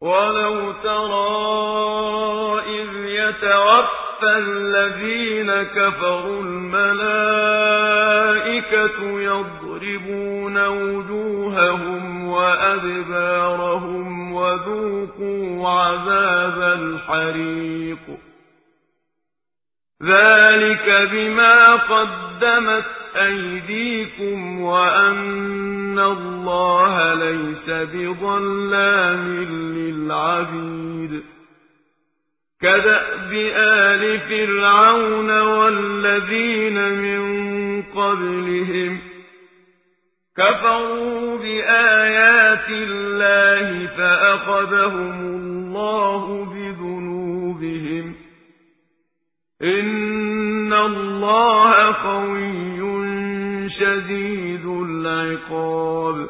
وَلَوْ تَرَىٰ إِذْ يَتَوَفَّى الَّذِينَ كَفَرُوا الْمَلَائِكَةُ يَضْرِبُونَ وُجُوهَهُمْ وَأَدْبَارَهُمْ وَذُوقُوا عَذَابَ الْحَرِيقِ. ذَٰلِكَ بِمَا قَدَّمَتْ أَيْدِيكُمْ وَأَنَّ اللَّهَ لَيْسَ بِظَلَّامٍ لِّلْعَبِيدِ. كَدَأْبِ آلِ فِرْعَوْنَ وَالَّذِينَ مِن قَبْلِهِمْ ۚ كَفَرُوا بِآيَاتِ اللَّهِ فَأَخَذَهُمُ اللَّهُ بِذُنُوبِهِمْ ۗ. إِنَّ اللَّهَ قَوِيٌّ شَدِيدُ الْعِقَابِ.